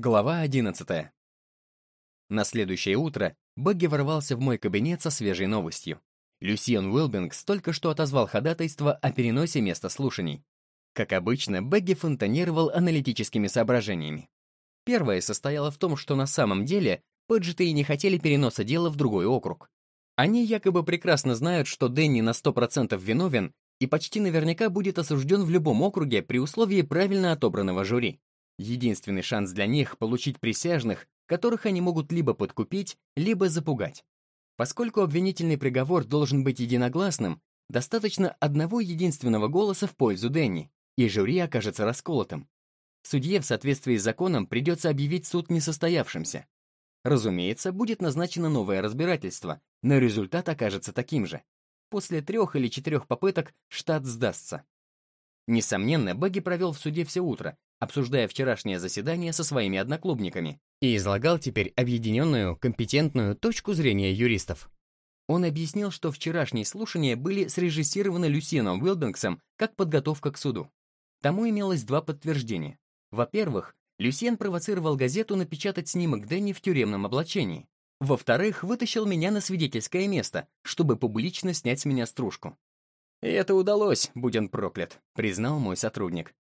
Глава 11. На следующее утро Бэгги ворвался в мой кабинет со свежей новостью. Люсьен Уилбингс только что отозвал ходатайство о переносе места слушаний. Как обычно, Бэгги фонтанировал аналитическими соображениями. Первое состояло в том, что на самом деле Пэджеты и не хотели переноса дела в другой округ. Они якобы прекрасно знают, что Дэнни на 100% виновен и почти наверняка будет осужден в любом округе при условии правильно отобранного жюри. Единственный шанс для них — получить присяжных, которых они могут либо подкупить, либо запугать. Поскольку обвинительный приговор должен быть единогласным, достаточно одного единственного голоса в пользу Дэнни, и жюри окажется расколотым. Судье в соответствии с законом придется объявить суд несостоявшимся. Разумеется, будет назначено новое разбирательство, но результат окажется таким же. После трех или четырех попыток штат сдастся. Несомненно, Бэгги провел в суде все утро, обсуждая вчерашнее заседание со своими одноклубниками, и излагал теперь объединенную, компетентную точку зрения юристов. Он объяснил, что вчерашние слушания были срежиссированы Люсином Уилбингсом как подготовка к суду. Тому имелось два подтверждения. Во-первых, Люсьен провоцировал газету напечатать снимок Дэнни в тюремном облачении. Во-вторых, вытащил меня на свидетельское место, чтобы публично снять с меня стружку. «И это удалось, будь он проклят», — признал мой сотрудник.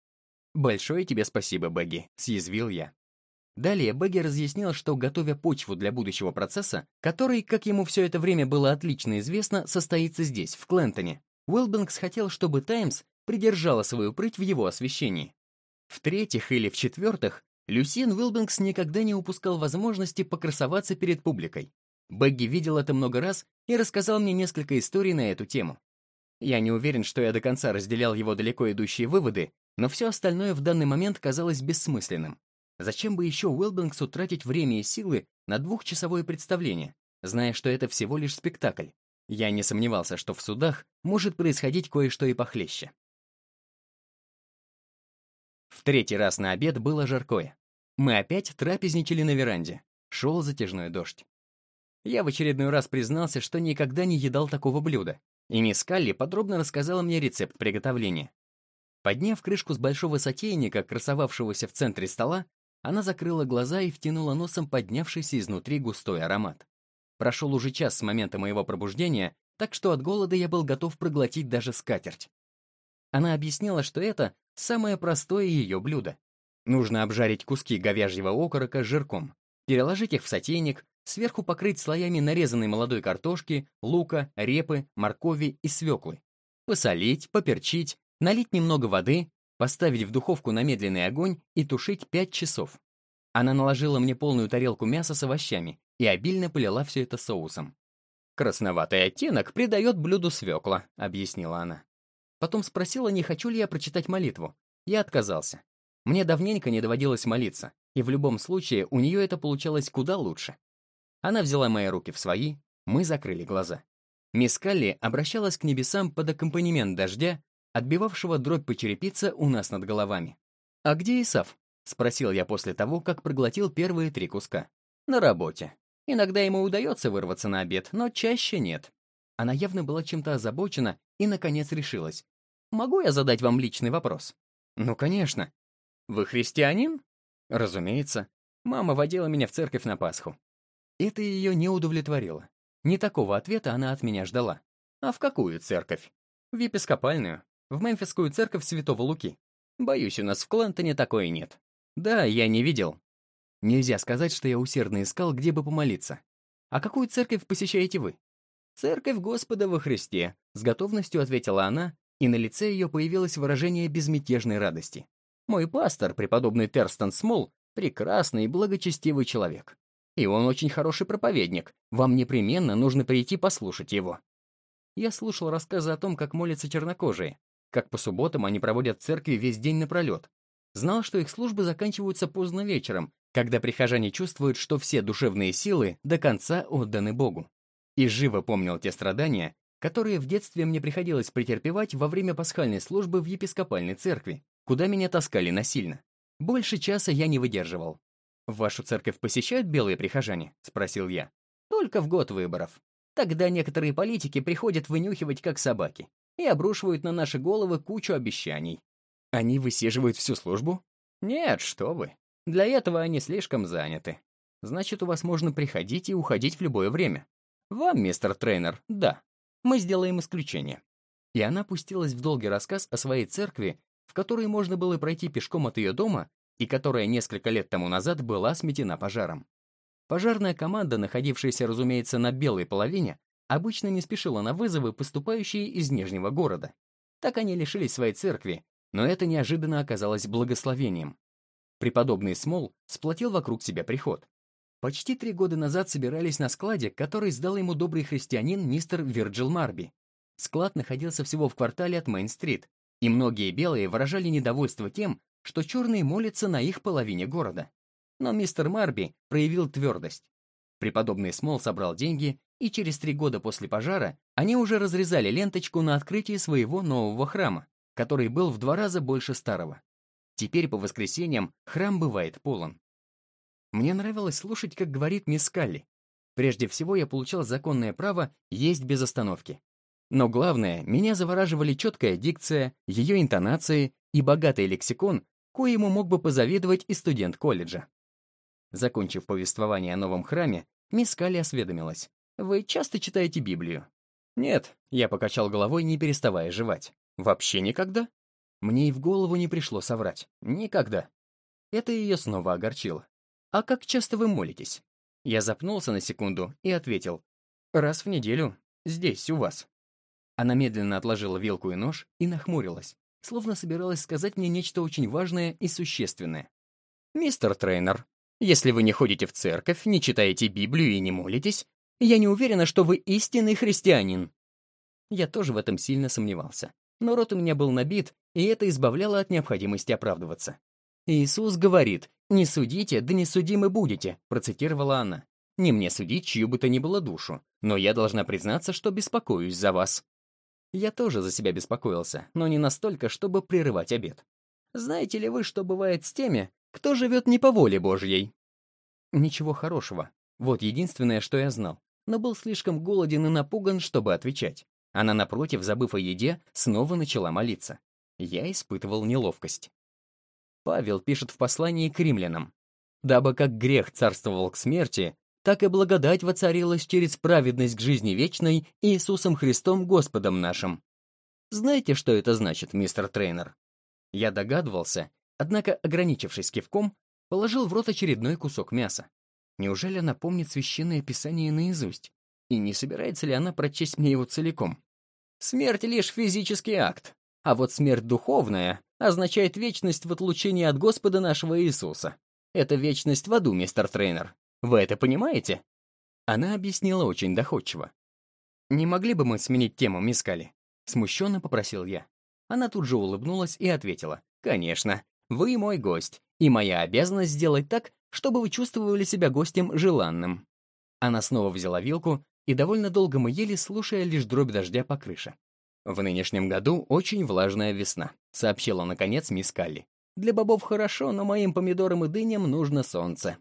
«Большое тебе спасибо, Бэгги», — съязвил я. Далее Бэгги разъяснил, что, готовя почву для будущего процесса, который, как ему все это время было отлично известно, состоится здесь, в Клентоне, Уилбингс хотел, чтобы «Таймс» придержала свою прыть в его освещении. В-третьих или в-четвертых, Люсьен Уилбингс никогда не упускал возможности покрасоваться перед публикой. Бэгги видел это много раз и рассказал мне несколько историй на эту тему. Я не уверен, что я до конца разделял его далеко идущие выводы, но все остальное в данный момент казалось бессмысленным. Зачем бы еще Уэлбингсу тратить время и силы на двухчасовое представление, зная, что это всего лишь спектакль? Я не сомневался, что в судах может происходить кое-что и похлеще. В третий раз на обед было жаркое. Мы опять трапезничали на веранде. Шел затяжной дождь. Я в очередной раз признался, что никогда не едал такого блюда, и мисс Калли подробно рассказала мне рецепт приготовления. Подняв крышку с большого сотейника, красовавшегося в центре стола, она закрыла глаза и втянула носом поднявшийся изнутри густой аромат. Прошел уже час с момента моего пробуждения, так что от голода я был готов проглотить даже скатерть. Она объяснила, что это самое простое ее блюдо. Нужно обжарить куски говяжьего окорока с жирком, переложить их в сотейник, сверху покрыть слоями нарезанной молодой картошки, лука, репы, моркови и свеклы. Посолить, поперчить, налить немного воды, поставить в духовку на медленный огонь и тушить 5 часов. Она наложила мне полную тарелку мяса с овощами и обильно полила все это соусом. «Красноватый оттенок придает блюду свекла», — объяснила она. Потом спросила, не хочу ли я прочитать молитву. Я отказался. Мне давненько не доводилось молиться, и в любом случае у нее это получалось куда лучше. Она взяла мои руки в свои, мы закрыли глаза. Мисс Калли обращалась к небесам под аккомпанемент дождя, отбивавшего дробь по черепице у нас над головами. «А где Исав?» — спросил я после того, как проглотил первые три куска. «На работе. Иногда ему удается вырваться на обед, но чаще нет». Она явно была чем-то озабочена и, наконец, решилась. «Могу я задать вам личный вопрос?» «Ну, конечно». «Вы христианин?» «Разумеется. Мама водила меня в церковь на Пасху». Это ее не удовлетворило. Не такого ответа она от меня ждала. «А в какую церковь?» «В епископальную в Мемфисскую церковь Святого Луки. Боюсь, у нас в Клантоне такое нет. Да, я не видел. Нельзя сказать, что я усердно искал, где бы помолиться. А какую церковь посещаете вы? Церковь Господа во Христе, с готовностью ответила она, и на лице ее появилось выражение безмятежной радости. Мой пастор, преподобный Терстон Смол, прекрасный и благочестивый человек. И он очень хороший проповедник. Вам непременно нужно прийти послушать его. Я слушал рассказы о том, как молятся чернокожие, как по субботам они проводят в церкви весь день напролет. Знал, что их службы заканчиваются поздно вечером, когда прихожане чувствуют, что все душевные силы до конца отданы Богу. И живо помнил те страдания, которые в детстве мне приходилось претерпевать во время пасхальной службы в епископальной церкви, куда меня таскали насильно. Больше часа я не выдерживал. «Вашу церковь посещают белые прихожане?» — спросил я. «Только в год выборов. Тогда некоторые политики приходят вынюхивать, как собаки и обрушивают на наши головы кучу обещаний. Они высиживают всю службу? Нет, что вы. Для этого они слишком заняты. Значит, у вас можно приходить и уходить в любое время. Вам, мистер тренер, да. Мы сделаем исключение. И она пустилась в долгий рассказ о своей церкви, в которой можно было пройти пешком от ее дома и которая несколько лет тому назад была сметена пожаром. Пожарная команда, находившаяся, разумеется, на белой половине, обычно не спешила на вызовы, поступающие из Нижнего города. Так они лишились своей церкви, но это неожиданно оказалось благословением. Преподобный Смол сплотил вокруг себя приход. Почти три года назад собирались на складе, который сдал ему добрый христианин мистер Вирджил Марби. Склад находился всего в квартале от Мейн-стрит, и многие белые выражали недовольство тем, что черные молятся на их половине города. Но мистер Марби проявил твердость. Преподобный Смол собрал деньги, и через три года после пожара они уже разрезали ленточку на открытии своего нового храма, который был в два раза больше старого. Теперь по воскресеньям храм бывает полон. Мне нравилось слушать, как говорит мисс Калли. Прежде всего, я получал законное право есть без остановки. Но главное, меня завораживали четкая дикция, ее интонации и богатый лексикон, коему мог бы позавидовать и студент колледжа. Закончив повествование о новом храме, мисс Калли осведомилась. «Вы часто читаете Библию?» «Нет», — я покачал головой, не переставая жевать. «Вообще никогда?» Мне и в голову не пришло соврать. Никогда. Это ее снова огорчило. «А как часто вы молитесь?» Я запнулся на секунду и ответил. «Раз в неделю. Здесь, у вас». Она медленно отложила вилку и нож и нахмурилась, словно собиралась сказать мне нечто очень важное и существенное. «Мистер тренер, если вы не ходите в церковь, не читаете Библию и не молитесь, я не уверена, что вы истинный христианин». Я тоже в этом сильно сомневался. Но рот у меня был набит, и это избавляло от необходимости оправдываться. «Иисус говорит, не судите, да не судимы будете», процитировала она. «Не мне судить чью бы то ни было душу, но я должна признаться, что беспокоюсь за вас». Я тоже за себя беспокоился, но не настолько, чтобы прерывать обед. Знаете ли вы, что бывает с теми, кто живет не по воле Божьей? Ничего хорошего. Вот единственное, что я знал. Но был слишком голоден и напуган, чтобы отвечать. Она, напротив, забыв о еде, снова начала молиться. Я испытывал неловкость. Павел пишет в послании к римлянам. «Дабы как грех царствовал к смерти, так и благодать воцарилась через праведность к жизни вечной Иисусом Христом Господом нашим». Знаете, что это значит, мистер Трейнер? Я догадывался, однако, ограничившись кивком, положил в рот очередной кусок мяса. Неужели она помнит священное писание наизусть? И не собирается ли она прочесть мне его целиком? Смерть — лишь физический акт, а вот смерть духовная означает вечность в отлучении от Господа нашего Иисуса. Это вечность в аду, мистер Трейнер. Вы это понимаете?» Она объяснила очень доходчиво. «Не могли бы мы сменить тему, мисс Калли?» Смущенно попросил я. Она тут же улыбнулась и ответила. «Конечно, вы мой гость, и моя обязанность сделать так, чтобы вы чувствовали себя гостем желанным». Она снова взяла вилку, и довольно долго мы ели, слушая лишь дробь дождя по крыше. «В нынешнем году очень влажная весна», — сообщила, наконец, мисс Калли. «Для бобов хорошо, но моим помидорам и дыням нужно солнце».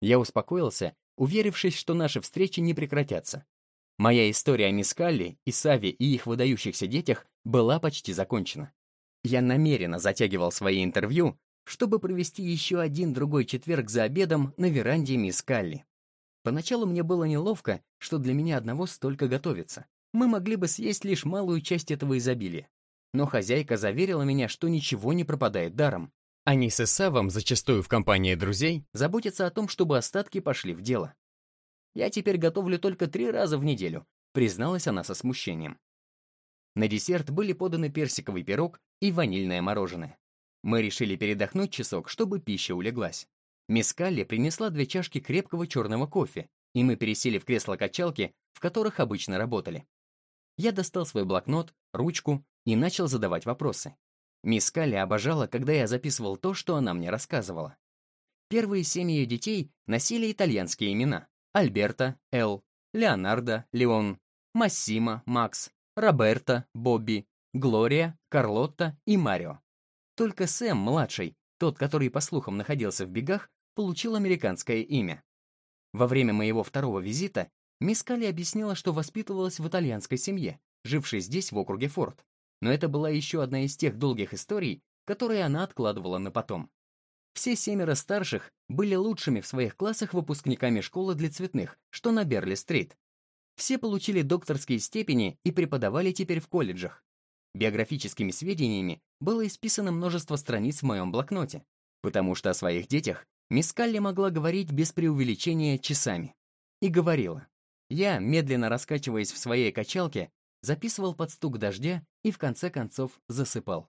Я успокоился, уверившись, что наши встречи не прекратятся. Моя история о мисс Калли, Исаве и их выдающихся детях была почти закончена. Я намеренно затягивал свои интервью, чтобы провести еще один другой четверг за обедом на веранде мисс Калли. Поначалу мне было неловко, что для меня одного столько готовится мы могли бы съесть лишь малую часть этого изобилия. Но хозяйка заверила меня, что ничего не пропадает даром. Они с Исавом, зачастую в компании друзей, заботятся о том, чтобы остатки пошли в дело. «Я теперь готовлю только три раза в неделю», призналась она со смущением. На десерт были поданы персиковый пирог и ванильное мороженое. Мы решили передохнуть часок, чтобы пища улеглась. Мисс Калли принесла две чашки крепкого черного кофе, и мы пересели в кресло-качалки, в которых обычно работали. Я достал свой блокнот, ручку и начал задавать вопросы. Мисс Калли обожала, когда я записывал то, что она мне рассказывала. Первые семь ее детей носили итальянские имена. Альберто, Эл, Леонардо, Леон, Массимо, Макс, Роберто, Бобби, Глория, Карлотта и Марио. Только Сэм, младший, тот, который, по слухам, находился в бегах, получил американское имя. Во время моего второго визита Мисс Калли объяснила, что воспитывалась в итальянской семье, жившей здесь, в округе Форт. Но это была еще одна из тех долгих историй, которые она откладывала на потом. Все семеро старших были лучшими в своих классах выпускниками школы для цветных, что на Берли-стрит. Все получили докторские степени и преподавали теперь в колледжах. Биографическими сведениями было исписано множество страниц в моем блокноте, потому что о своих детях мисс Калли могла говорить без преувеличения часами. И говорила. Я, медленно раскачиваясь в своей качалке, записывал под стук дождя и в конце концов засыпал.